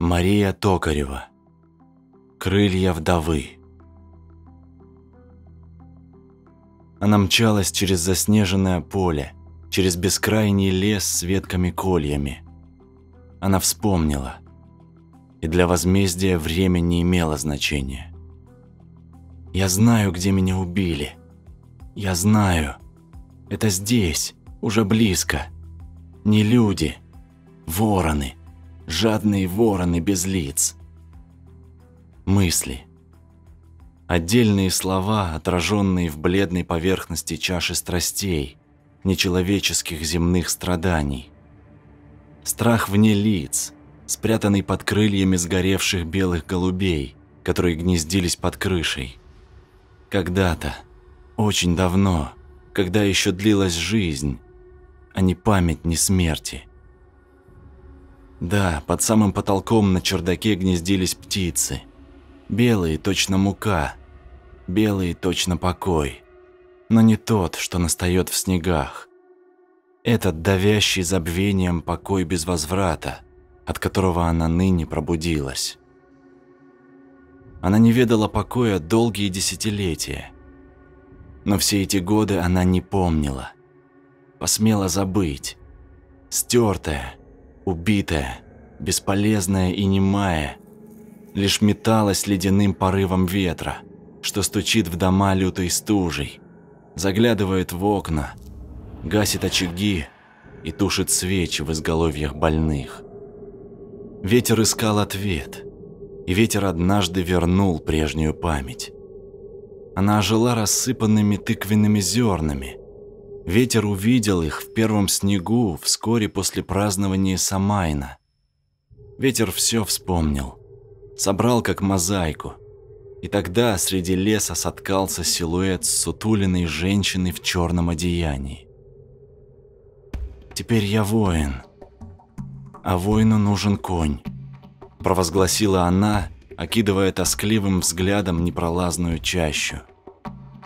Мария Токарева. Крылья вдовы. Она мчалась через заснеженное поле, через бескрайний лес с ветками-кольями. Она вспомнила. И для возмездия время не имело значения. «Я знаю, где меня убили. Я знаю. Это здесь, уже близко. Не люди, вороны, жадные вороны без лиц. Мысли. Отдельные слова, отраженные в бледной поверхности чаши страстей, нечеловеческих земных страданий. Страх вне лиц, спрятанный под крыльями сгоревших белых голубей, которые гнездились под крышей. Когда-то, очень давно, когда еще длилась жизнь, а не память, не смерти. Да, под самым потолком на чердаке гнездились птицы. Белые, точно мука. Белые, точно покой. Но не тот, что настает в снегах. Этот давящий забвением покой без возврата, от которого она ныне пробудилась. Она не ведала покоя долгие десятилетия. Но все эти годы она не помнила – посмела забыть. Стертая, убитая, бесполезная и немая, лишь металась ледяным порывом ветра, что стучит в дома лютой стужей, заглядывает в окна, гасит очаги и тушит свечи в изголовьях больных. Ветер искал ответ, и ветер однажды вернул прежнюю память. Она ожила рассыпанными тыквенными зернами – Ветер увидел их в первом снегу вскоре после празднования Самайна. Ветер все вспомнил, собрал как мозаику. И тогда среди леса соткался силуэт сутуленной женщины в черном одеянии. «Теперь я воин, а воину нужен конь», – провозгласила она, окидывая тоскливым взглядом непролазную чащу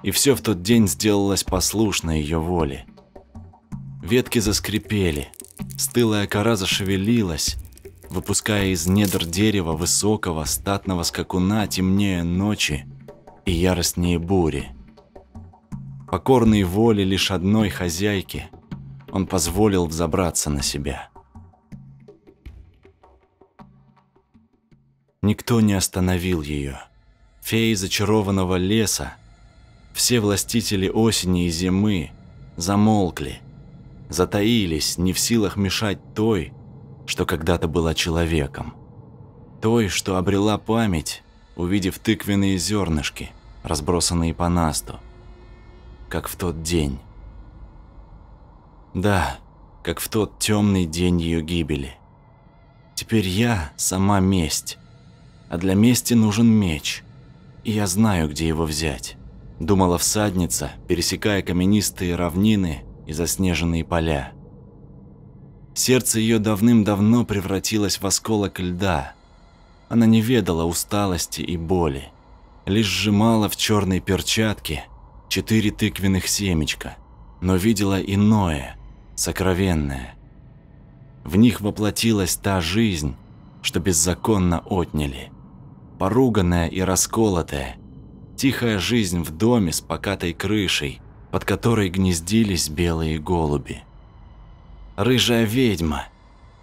и все в тот день сделалось послушно ее воле. Ветки заскрипели, стылая кора зашевелилась, выпуская из недр дерева высокого статного скакуна темнее ночи и яростнее бури. Покорный воле лишь одной хозяйки, он позволил взобраться на себя. Никто не остановил ее. Феи зачарованного леса все властители осени и зимы замолкли, затаились, не в силах мешать той, что когда-то была человеком. Той, что обрела память, увидев тыквенные зернышки, разбросанные по насту, как в тот день. Да, как в тот темный день ее гибели. Теперь я сама месть, а для мести нужен меч, и я знаю, где его взять думала всадница, пересекая каменистые равнины и заснеженные поля. Сердце ее давным-давно превратилось в осколок льда. Она не ведала усталости и боли, лишь сжимала в черной перчатке четыре тыквенных семечка, но видела иное, сокровенное. В них воплотилась та жизнь, что беззаконно отняли, поруганная и расколотая – Тихая жизнь в доме с покатой крышей, под которой гнездились белые голуби. Рыжая ведьма,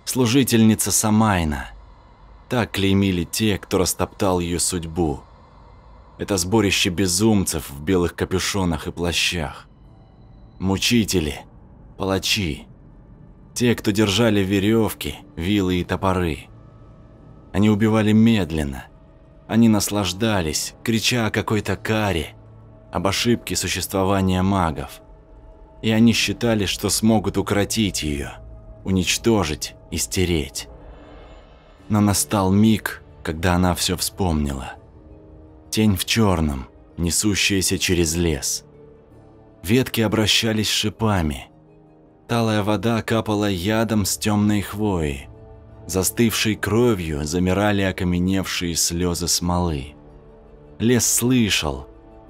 служительница Самайна. Так клеймили те, кто растоптал ее судьбу. Это сборище безумцев в белых капюшонах и плащах. Мучители, палачи, те, кто держали веревки, вилы и топоры. Они убивали медленно, они наслаждались, крича о какой-то каре, об ошибке существования магов. И они считали, что смогут укротить ее, уничтожить и стереть. Но настал миг, когда она все вспомнила. Тень в черном, несущаяся через лес. Ветки обращались шипами. Талая вода капала ядом с темной хвои. Застывшей кровью замирали окаменевшие слезы смолы. Лес слышал,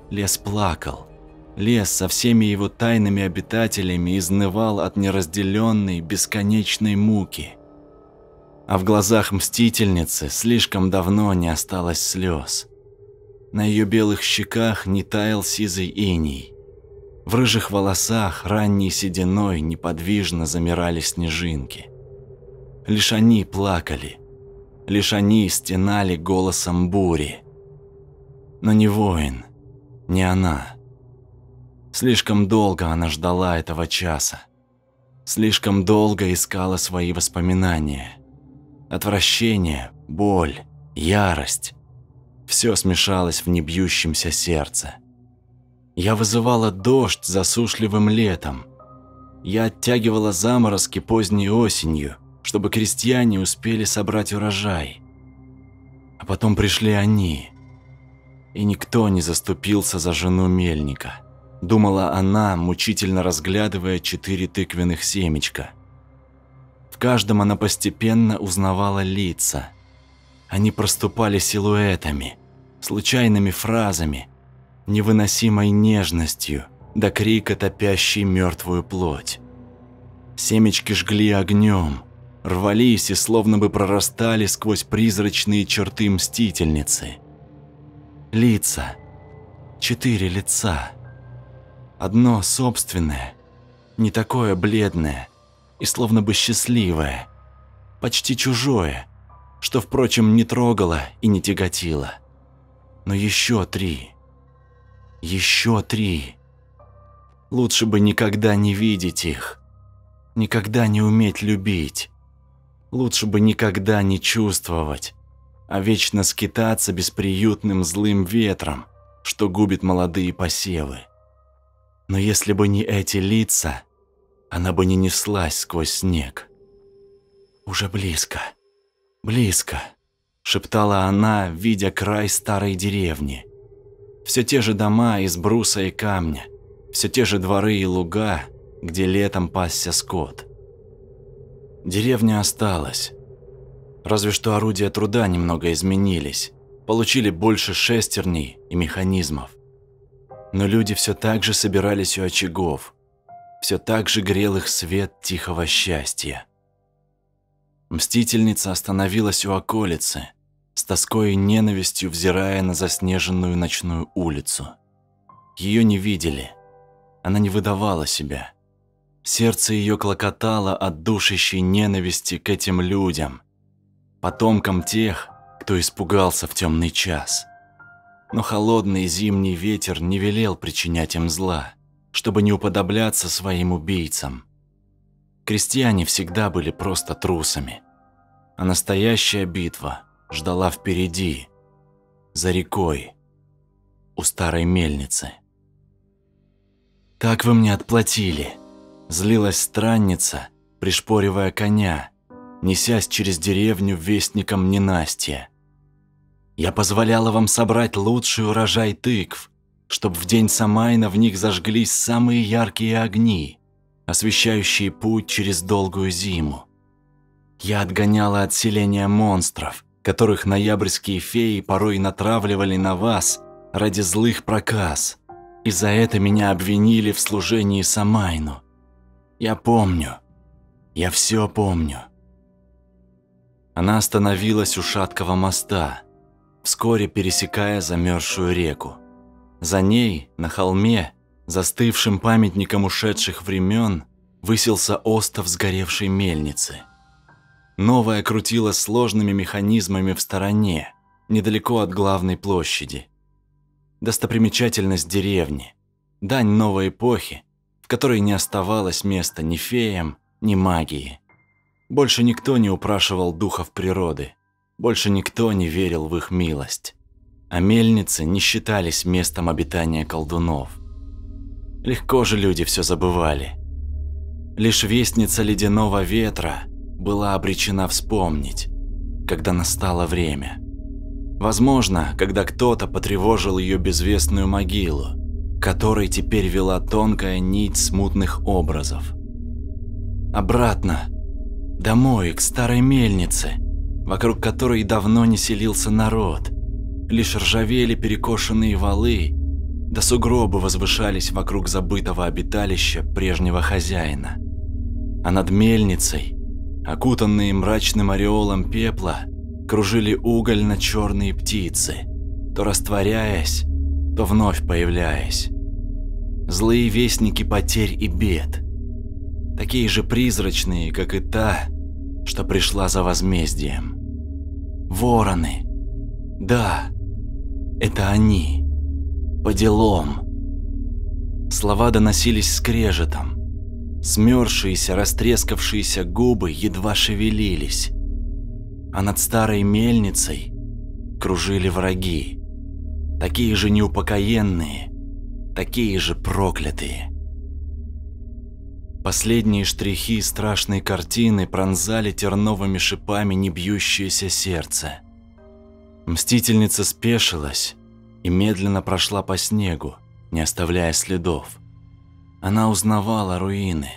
лес плакал. Лес со всеми его тайными обитателями изнывал от неразделенной бесконечной муки. А в глазах мстительницы слишком давно не осталось слез. На ее белых щеках не таял сизый иней. В рыжих волосах ранней сединой неподвижно замирали снежинки. Лишь они плакали, лишь они стенали голосом бури. Но не воин, не она. Слишком долго она ждала этого часа. Слишком долго искала свои воспоминания. Отвращение, боль, ярость. Все смешалось в небьющемся сердце. Я вызывала дождь засушливым летом. Я оттягивала заморозки поздней осенью, чтобы крестьяне успели собрать урожай. А потом пришли они, и никто не заступился за жену мельника. Думала она, мучительно разглядывая четыре тыквенных семечка. В каждом она постепенно узнавала лица. Они проступали силуэтами, случайными фразами, невыносимой нежностью, до крика топящей мертвую плоть. Семечки жгли огнем, рвались и словно бы прорастали сквозь призрачные черты мстительницы. Лица. Четыре лица. Одно собственное, не такое бледное и словно бы счастливое, почти чужое, что, впрочем, не трогало и не тяготило. Но еще три. Еще три. Лучше бы никогда не видеть их. Никогда не уметь любить. Лучше бы никогда не чувствовать, а вечно скитаться бесприютным злым ветром, что губит молодые посевы. Но если бы не эти лица, она бы не неслась сквозь снег. «Уже близко, близко», – шептала она, видя край старой деревни. Все те же дома из бруса и камня, все те же дворы и луга, где летом пасся скот. Деревня осталась. Разве что орудия труда немного изменились, получили больше шестерней и механизмов. Но люди все так же собирались у очагов, все так же грел их свет тихого счастья. Мстительница остановилась у околицы, с тоской и ненавистью взирая на заснеженную ночную улицу. Ее не видели, она не выдавала себя. Сердце ее клокотало от душащей ненависти к этим людям, потомкам тех, кто испугался в темный час. Но холодный зимний ветер не велел причинять им зла, чтобы не уподобляться своим убийцам. Крестьяне всегда были просто трусами, а настоящая битва ждала впереди, за рекой, у старой мельницы. «Так вы мне отплатили», Злилась странница, пришпоривая коня, несясь через деревню вестником ненастья. Я позволяла вам собрать лучший урожай тыкв, чтобы в день Самайна в них зажглись самые яркие огни, освещающие путь через долгую зиму. Я отгоняла отселение монстров, которых ноябрьские феи порой натравливали на вас ради злых проказ, и за это меня обвинили в служении Самайну. Я помню. Я все помню. Она остановилась у шаткого моста, вскоре пересекая замерзшую реку. За ней, на холме, застывшим памятником ушедших времен, высился остов сгоревшей мельницы. Новая крутила сложными механизмами в стороне, недалеко от главной площади. Достопримечательность деревни, дань новой эпохи, в которой не оставалось места ни феям, ни магии. Больше никто не упрашивал духов природы, больше никто не верил в их милость. А мельницы не считались местом обитания колдунов. Легко же люди все забывали. Лишь вестница ледяного ветра была обречена вспомнить, когда настало время. Возможно, когда кто-то потревожил ее безвестную могилу, которой теперь вела тонкая нить смутных образов. Обратно, домой, к старой мельнице, вокруг которой давно не селился народ. Лишь ржавели перекошенные валы, да сугробы возвышались вокруг забытого обиталища прежнего хозяина. А над мельницей окутанные мрачным ореолом пепла, кружили угольно-черные птицы, то растворяясь, то вновь появляясь. Злые вестники потерь и бед, такие же призрачные, как и та, что пришла за возмездием. Вороны. Да, это они. По делам. Слова доносились скрежетом. Смёрзшиеся, растрескавшиеся губы едва шевелились. А над старой мельницей кружили враги. Такие же неупокоенные, такие же проклятые. Последние штрихи страшной картины пронзали терновыми шипами небьющееся сердце. Мстительница спешилась и медленно прошла по снегу, не оставляя следов. Она узнавала руины,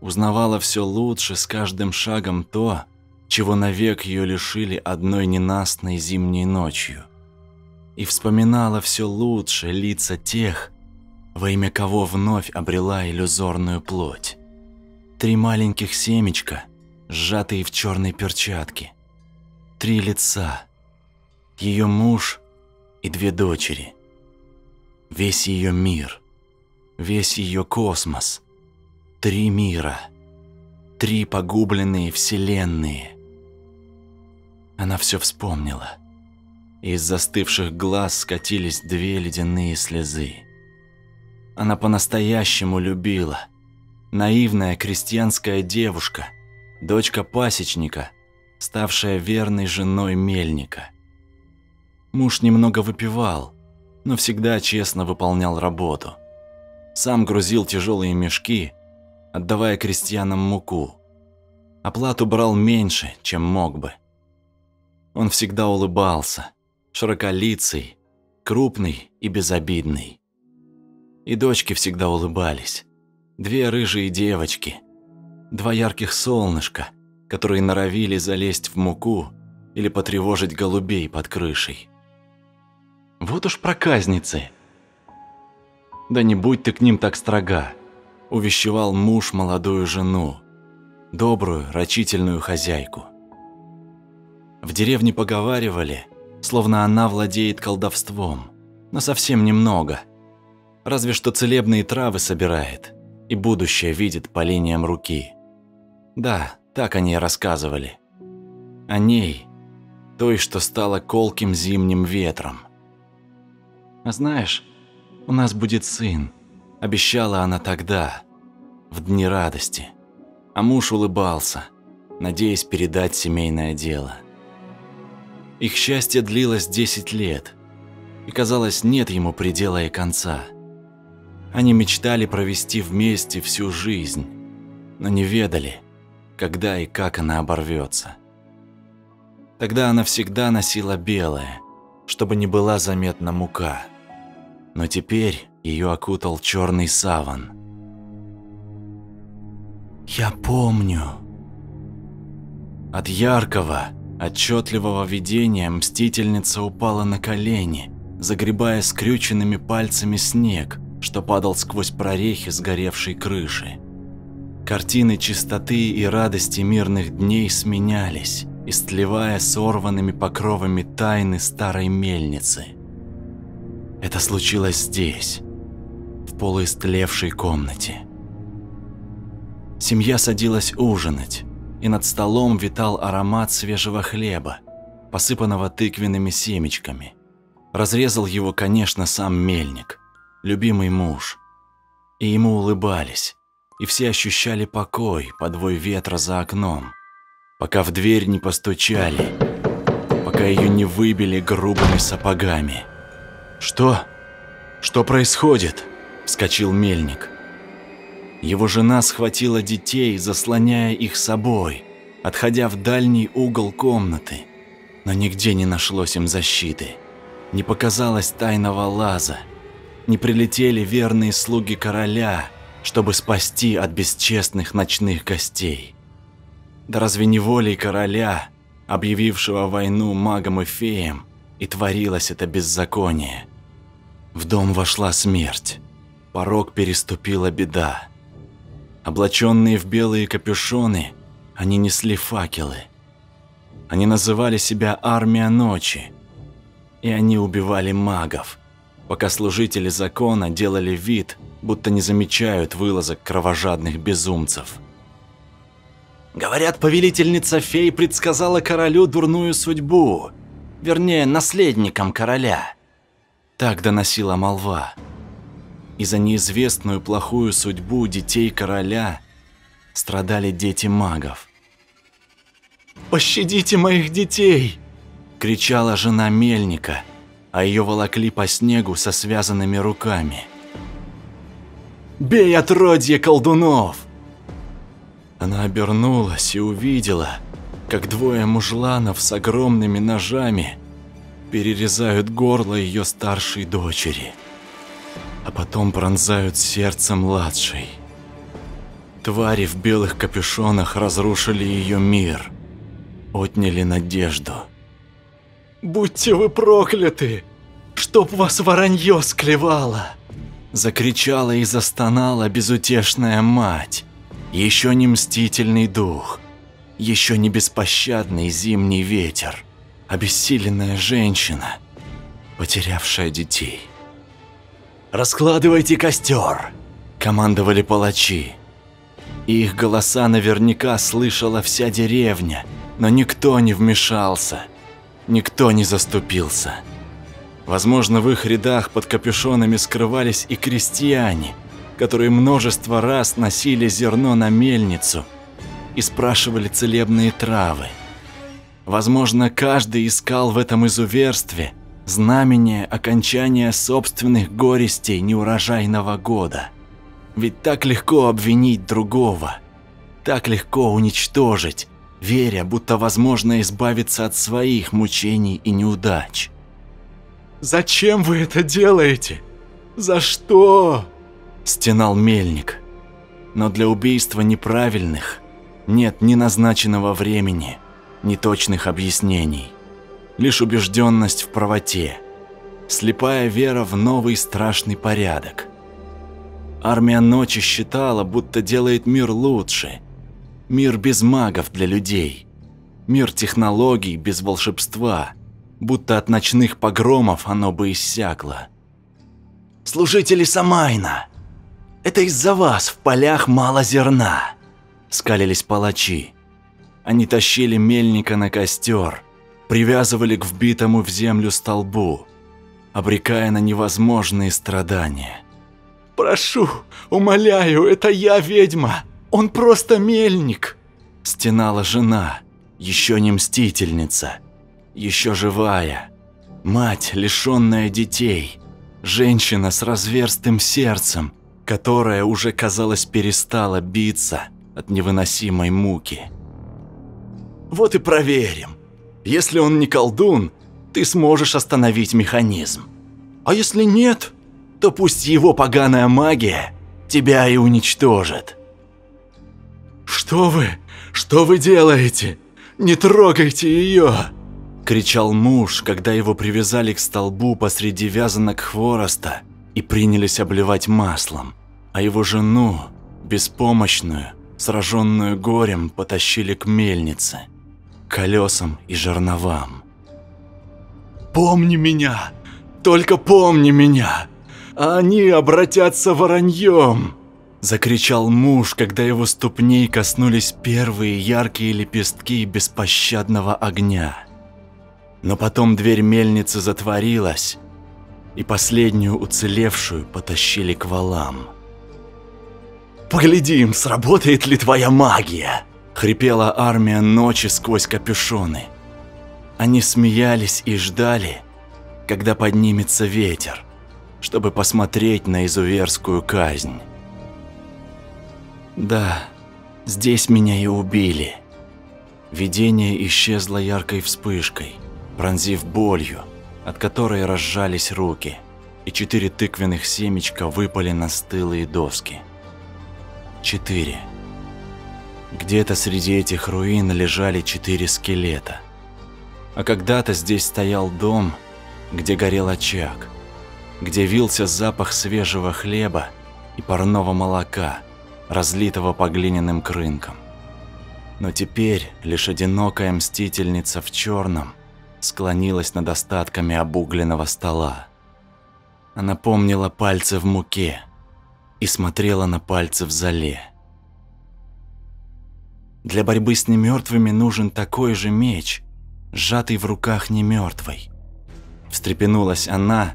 узнавала все лучше с каждым шагом то, чего навек ее лишили одной ненастной зимней ночью. И вспоминала все лучше лица тех, во имя кого вновь обрела иллюзорную плоть. Три маленьких семечка, сжатые в черной перчатке. Три лица. Ее муж и две дочери. Весь ее мир весь ее космос. Три мира. Три погубленные вселенные. Она все вспомнила. Из застывших глаз скатились две ледяные слезы. Она по-настоящему любила. Наивная крестьянская девушка, дочка пасечника, ставшая верной женой мельника. Муж немного выпивал, но всегда честно выполнял работу. Сам грузил тяжелые мешки, отдавая крестьянам муку. Оплату брал меньше, чем мог бы. Он всегда улыбался, широколицый, крупный и безобидный. И дочки всегда улыбались. Две рыжие девочки, два ярких солнышка, которые норовили залезть в муку или потревожить голубей под крышей. Вот уж проказницы – «Да не будь ты к ним так строга», – увещевал муж молодую жену, добрую, рачительную хозяйку. В деревне поговаривали, словно она владеет колдовством, но совсем немного. Разве что целебные травы собирает и будущее видит по линиям руки. Да, так они и рассказывали. О ней, той, что стала колким зимним ветром. А знаешь, у нас будет сын», – обещала она тогда, в дни радости. А муж улыбался, надеясь передать семейное дело. Их счастье длилось 10 лет, и казалось, нет ему предела и конца. Они мечтали провести вместе всю жизнь, но не ведали, когда и как она оборвется. Тогда она всегда носила белое, чтобы не была заметна мука – но теперь ее окутал черный саван. «Я помню». От яркого, отчетливого видения мстительница упала на колени, загребая скрюченными пальцами снег, что падал сквозь прорехи сгоревшей крыши. Картины чистоты и радости мирных дней сменялись, истлевая сорванными покровами тайны старой мельницы – это случилось здесь, в полуистлевшей комнате. Семья садилась ужинать, и над столом витал аромат свежего хлеба, посыпанного тыквенными семечками. Разрезал его, конечно, сам мельник, любимый муж. И ему улыбались, и все ощущали покой, подвой ветра за окном, пока в дверь не постучали, пока ее не выбили грубыми сапогами. «Что? Что происходит?» – вскочил мельник. Его жена схватила детей, заслоняя их собой, отходя в дальний угол комнаты. Но нигде не нашлось им защиты. Не показалось тайного лаза. Не прилетели верные слуги короля, чтобы спасти от бесчестных ночных гостей. Да разве не волей короля, объявившего войну магам и феям, и творилось это беззаконие? В дом вошла смерть. Порог переступила беда. Облаченные в белые капюшоны, Они несли факелы. Они называли себя «Армия ночи». И они убивали магов, пока служители закона делали вид, будто не замечают вылазок кровожадных безумцев. Говорят, повелительница фей предсказала королю дурную судьбу, вернее, наследникам короля. Так доносила молва. И за неизвестную плохую судьбу детей короля страдали дети магов. «Пощадите моих детей!» – кричала жена мельника, а ее волокли по снегу со связанными руками. «Бей отродье колдунов!» Она обернулась и увидела, как двое мужланов с огромными ножами перерезают горло ее старшей дочери, а потом пронзают сердце младшей. Твари в белых капюшонах разрушили ее мир, отняли надежду. «Будьте вы прокляты! Чтоб вас воронье склевало!» Закричала и застонала безутешная мать. Еще не мстительный дух, еще не беспощадный зимний ветер, обессиленная женщина, потерявшая детей. «Раскладывайте костер!» – командовали палачи. Их голоса наверняка слышала вся деревня, но никто не вмешался, никто не заступился. Возможно, в их рядах под капюшонами скрывались и крестьяне, которые множество раз носили зерно на мельницу и спрашивали целебные травы. Возможно, каждый искал в этом изуверстве знамение окончания собственных горестей неурожайного года. Ведь так легко обвинить другого, так легко уничтожить, веря, будто возможно избавиться от своих мучений и неудач. «Зачем вы это делаете? За что?» – стенал мельник. Но для убийства неправильных нет ни назначенного времени, ни точных объяснений. Лишь убежденность в правоте, слепая вера в новый страшный порядок. Армия ночи считала, будто делает мир лучше. Мир без магов для людей. Мир технологий без волшебства. Будто от ночных погромов оно бы иссякло. «Служители Самайна! Это из-за вас в полях мало зерна!» Скалились палачи. Они тащили мельника на костер, привязывали к вбитому в землю столбу, обрекая на невозможные страдания. «Прошу, умоляю, это я ведьма! Он просто мельник!» Стенала жена, еще не мстительница, еще живая. Мать, лишенная детей, женщина с разверстым сердцем, которая уже, казалось, перестала биться от невыносимой муки. «Вот и проверим. Если он не колдун, ты сможешь остановить механизм. А если нет, то пусть его поганая магия тебя и уничтожит. «Что вы? Что вы делаете? Не трогайте ее!» Кричал муж, когда его привязали к столбу посреди вязанок хвороста и принялись обливать маслом, а его жену, беспомощную, сраженную горем, потащили к мельнице, колесам и жерновам. «Помни меня! Только помни меня! они обратятся вороньем!» Закричал муж, когда его ступней коснулись первые яркие лепестки беспощадного огня. Но потом дверь мельницы затворилась, и последнюю уцелевшую потащили к валам. «Поглядим, сработает ли твоя магия!» — хрипела армия ночи сквозь капюшоны. Они смеялись и ждали, когда поднимется ветер чтобы посмотреть на изуверскую казнь. Да, здесь меня и убили. Видение исчезло яркой вспышкой, пронзив болью, от которой разжались руки, и четыре тыквенных семечка выпали на стылые доски. Четыре. Где-то среди этих руин лежали четыре скелета. А когда-то здесь стоял дом, где горел очаг – где вился запах свежего хлеба и парного молока, разлитого по глиняным крынкам. Но теперь лишь одинокая мстительница в черном склонилась над остатками обугленного стола. Она помнила пальцы в муке и смотрела на пальцы в зале. Для борьбы с немертвыми нужен такой же меч, сжатый в руках немертвой. Встрепенулась она,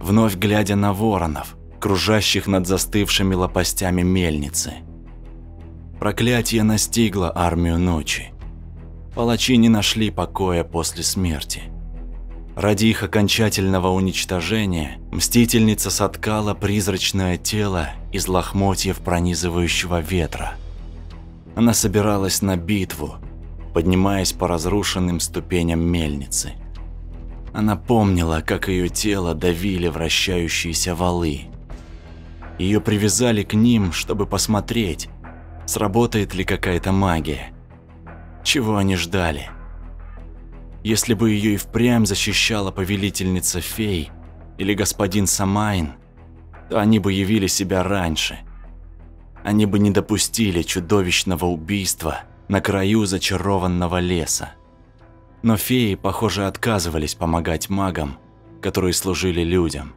вновь глядя на воронов, кружащих над застывшими лопастями мельницы. Проклятие настигло армию ночи. Палачи не нашли покоя после смерти. Ради их окончательного уничтожения Мстительница соткала призрачное тело из лохмотьев пронизывающего ветра. Она собиралась на битву, поднимаясь по разрушенным ступеням мельницы. Она помнила, как ее тело давили вращающиеся валы. Ее привязали к ним, чтобы посмотреть, сработает ли какая-то магия. Чего они ждали? Если бы ее и впрямь защищала повелительница фей или господин Самайн, то они бы явили себя раньше. Они бы не допустили чудовищного убийства на краю зачарованного леса. Но феи, похоже, отказывались помогать магам, которые служили людям.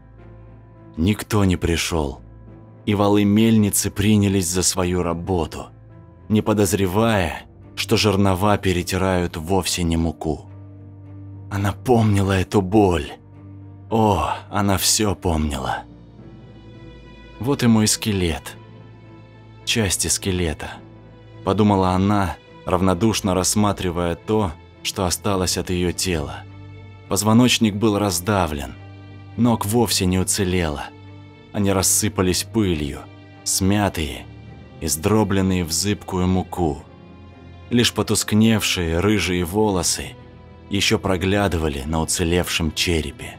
Никто не пришел, и валы мельницы принялись за свою работу, не подозревая, что жернова перетирают вовсе не муку. Она помнила эту боль. О, она все помнила. Вот и мой скелет. Части скелета. Подумала она, равнодушно рассматривая то, что осталось от ее тела. Позвоночник был раздавлен. Ног вовсе не уцелело. Они рассыпались пылью, смятые, издробленные в зыбкую муку. Лишь потускневшие рыжие волосы еще проглядывали на уцелевшем черепе.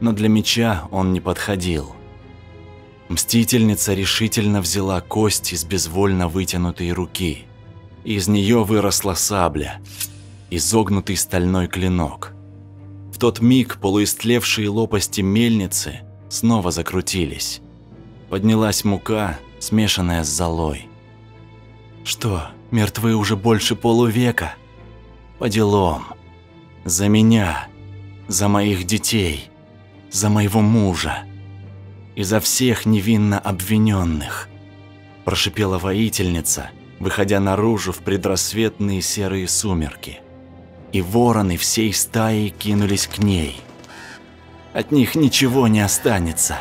Но для меча он не подходил. Мстительница решительно взяла кость из безвольно вытянутой руки. Из нее выросла сабля, изогнутый стальной клинок. В тот миг полуистлевшие лопасти мельницы снова закрутились. Поднялась мука, смешанная с золой. Что, мертвы уже больше полувека? По делам. За меня, за моих детей, за моего мужа и за всех невинно обвиненных, прошипела воительница, выходя наружу в предрассветные серые сумерки. И вороны всей стаи кинулись к ней. От них ничего не останется,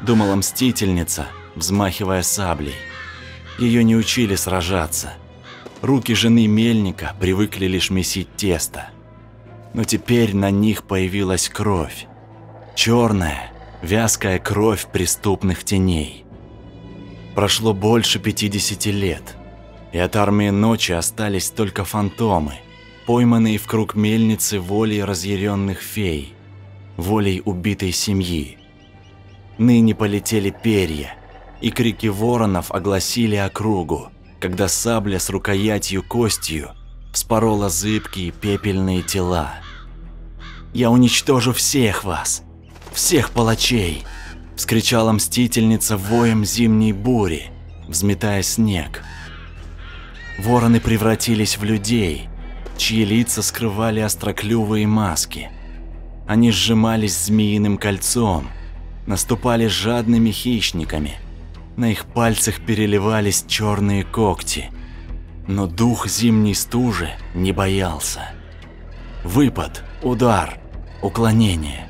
думала мстительница, взмахивая саблей. Ее не учили сражаться. Руки жены мельника привыкли лишь месить тесто. Но теперь на них появилась кровь. Черная, вязкая кровь преступных теней. Прошло больше 50 лет, и от армии ночи остались только фантомы, пойманные в круг мельницы волей разъяренных фей, волей убитой семьи. Ныне полетели перья, и крики воронов огласили округу, когда сабля с рукоятью костью вспорола зыбкие пепельные тела. «Я уничтожу всех вас, всех палачей!» – вскричала мстительница воем зимней бури, взметая снег. Вороны превратились в людей, чьи лица скрывали остроклювые маски. Они сжимались змеиным кольцом, наступали жадными хищниками – на их пальцах переливались черные когти. Но дух зимней стужи не боялся. Выпад, удар, уклонение.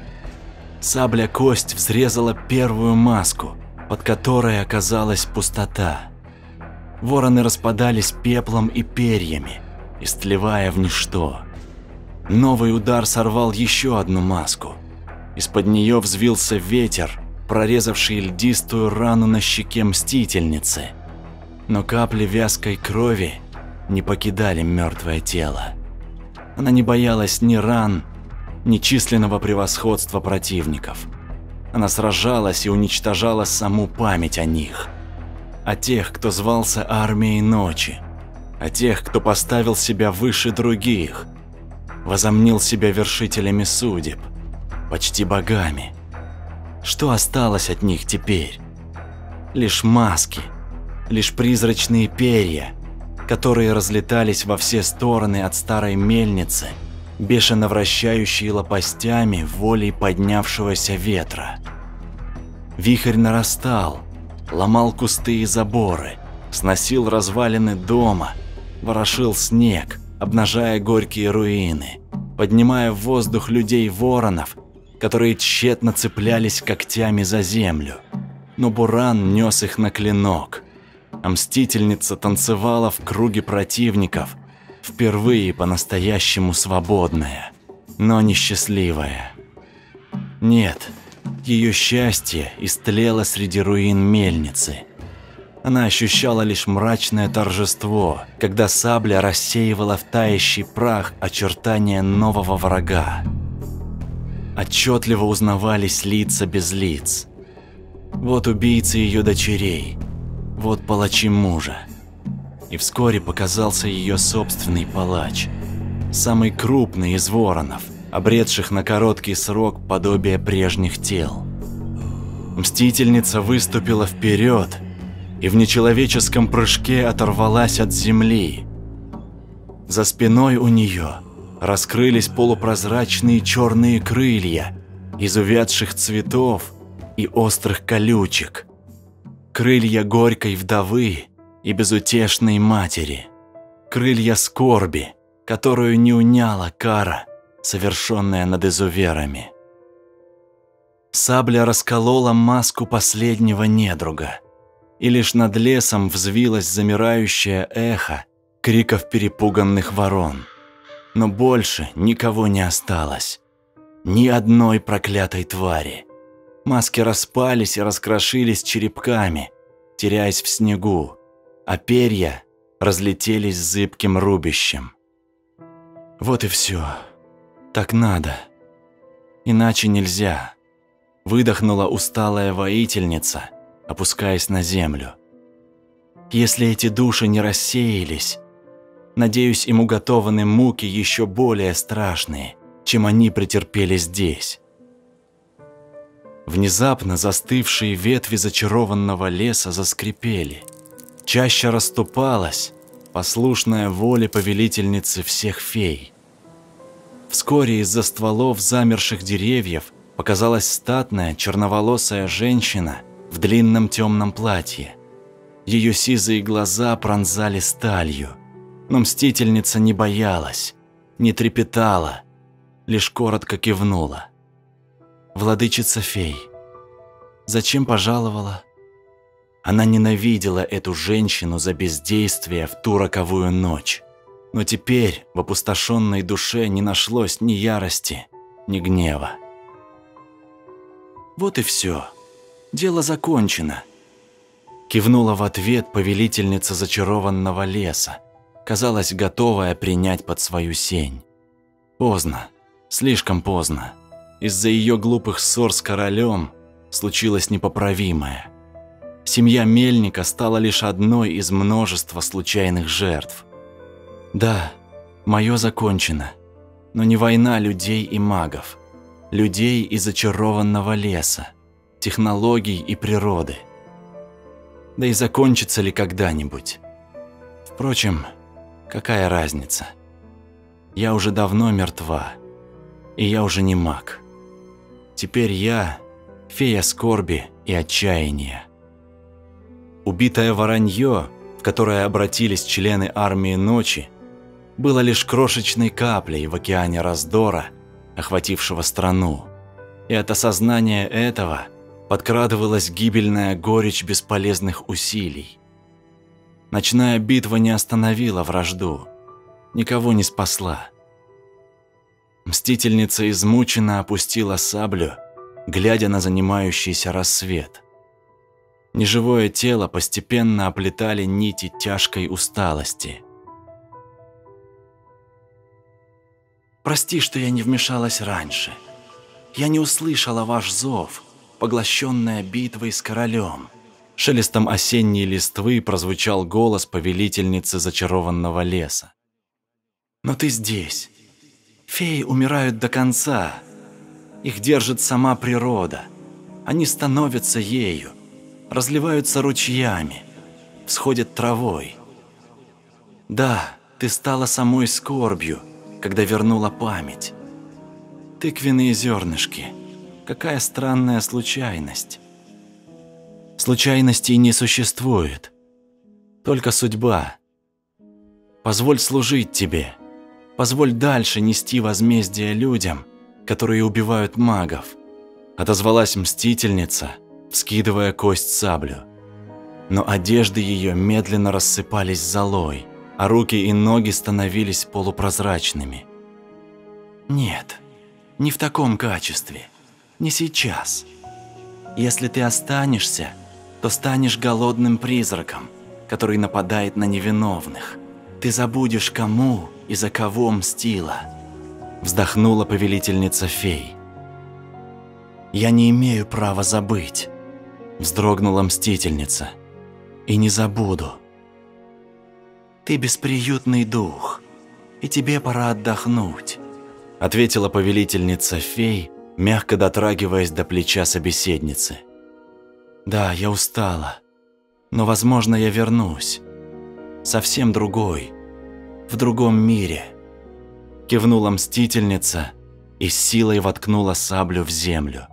Сабля-кость взрезала первую маску, под которой оказалась пустота. Вороны распадались пеплом и перьями, истлевая в ничто. Новый удар сорвал еще одну маску. Из-под нее взвился ветер, прорезавший льдистую рану на щеке мстительницы. Но капли вязкой крови не покидали мертвое тело. Она не боялась ни ран, ни численного превосходства противников. Она сражалась и уничтожала саму память о них. О тех, кто звался армией ночи. О тех, кто поставил себя выше других. Возомнил себя вершителями судеб. Почти богами. Что осталось от них теперь? Лишь маски, лишь призрачные перья, которые разлетались во все стороны от старой мельницы, бешено вращающие лопастями волей поднявшегося ветра. Вихрь нарастал, ломал кусты и заборы, сносил развалины дома, ворошил снег, обнажая горькие руины, поднимая в воздух людей-воронов, которые тщетно цеплялись когтями за землю. Но Буран нес их на клинок, а мстительница танцевала в круге противников, впервые по-настоящему свободная, но несчастливая. Нет, ее счастье истлело среди руин мельницы. Она ощущала лишь мрачное торжество, когда сабля рассеивала в тающий прах очертания нового врага. Отчетливо узнавались лица без лиц. Вот убийцы ее дочерей, вот палачи мужа. И вскоре показался ее собственный палач, самый крупный из воронов, обретших на короткий срок подобие прежних тел. Мстительница выступила вперед и в нечеловеческом прыжке оторвалась от земли. За спиной у нее раскрылись полупрозрачные черные крылья из увядших цветов и острых колючек. Крылья горькой вдовы и безутешной матери. Крылья скорби, которую не уняла кара, совершенная над изуверами. Сабля расколола маску последнего недруга, и лишь над лесом взвилось замирающее эхо криков перепуганных ворон. Но больше никого не осталось. Ни одной проклятой твари. Маски распались и раскрошились черепками, теряясь в снегу, а перья разлетелись зыбким рубищем. Вот и все. Так надо. Иначе нельзя. Выдохнула усталая воительница, опускаясь на землю. Если эти души не рассеялись, надеюсь, им уготованы муки еще более страшные, чем они претерпели здесь. Внезапно застывшие ветви зачарованного леса заскрипели. Чаще расступалась, послушная воле повелительницы всех фей. Вскоре из-за стволов замерших деревьев показалась статная черноволосая женщина в длинном темном платье. Ее сизые глаза пронзали сталью, но мстительница не боялась, не трепетала, лишь коротко кивнула владычица фей. Зачем пожаловала? Она ненавидела эту женщину за бездействие в ту роковую ночь. Но теперь в опустошенной душе не нашлось ни ярости, ни гнева. Вот и все. Дело закончено. Кивнула в ответ повелительница зачарованного леса, казалось, готовая принять под свою сень. Поздно, слишком поздно. Из-за ее глупых ссор с королем случилось непоправимое. Семья Мельника стала лишь одной из множества случайных жертв. Да, мое закончено, но не война людей и магов, людей из зачарованного леса, технологий и природы. Да и закончится ли когда-нибудь? Впрочем, какая разница? Я уже давно мертва, и я уже не маг. Теперь я – фея скорби и отчаяния. Убитое воронье, в которое обратились члены армии ночи, было лишь крошечной каплей в океане раздора, охватившего страну. И от осознания этого подкрадывалась гибельная горечь бесполезных усилий. Ночная битва не остановила вражду, никого не спасла. Мстительница измученно опустила саблю, глядя на занимающийся рассвет. Неживое тело постепенно оплетали нити тяжкой усталости. «Прости, что я не вмешалась раньше. Я не услышала ваш зов, поглощенная битвой с королем». Шелестом осенней листвы прозвучал голос повелительницы зачарованного леса. «Но ты здесь, Феи умирают до конца. Их держит сама природа. Они становятся ею, разливаются ручьями, всходят травой. Да, ты стала самой скорбью, когда вернула память. Тыквенные зернышки. Какая странная случайность. Случайностей не существует. Только судьба. Позволь служить тебе. Позволь дальше нести возмездие людям, которые убивают магов. Отозвалась мстительница, вскидывая кость саблю. Но одежды ее медленно рассыпались золой, а руки и ноги становились полупрозрачными. Нет, не в таком качестве. Не сейчас. Если ты останешься, то станешь голодным призраком, который нападает на невиновных. Ты забудешь, кому и за кого мстила. Вздохнула повелительница фей. «Я не имею права забыть», – вздрогнула мстительница. «И не забуду». «Ты бесприютный дух, и тебе пора отдохнуть», – ответила повелительница фей, мягко дотрагиваясь до плеча собеседницы. «Да, я устала, но, возможно, я вернусь. Совсем другой, в другом мире». Кивнула мстительница и силой воткнула саблю в землю.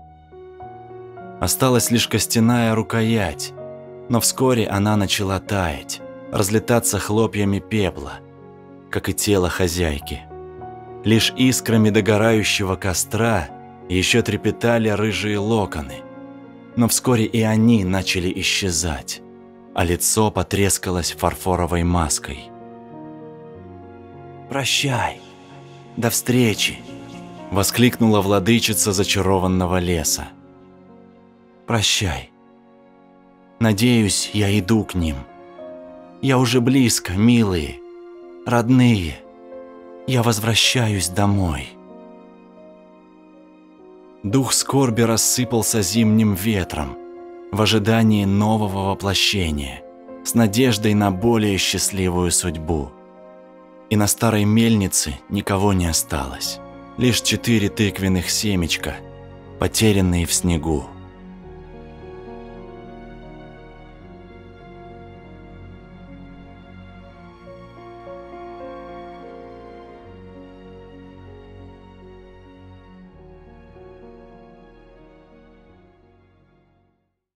Осталась лишь костяная рукоять, но вскоре она начала таять, разлетаться хлопьями пепла, как и тело хозяйки. Лишь искрами догорающего костра еще трепетали рыжие локоны, но вскоре и они начали исчезать, а лицо потрескалось фарфоровой маской. «Прощай, до встречи!» – воскликнула владычица зачарованного леса. «Прощай. Надеюсь, я иду к ним. Я уже близко, милые, родные. Я возвращаюсь домой». Дух скорби рассыпался зимним ветром в ожидании нового воплощения, с надеждой на более счастливую судьбу. И на старой мельнице никого не осталось, лишь четыре тыквенных семечка, потерянные в снегу.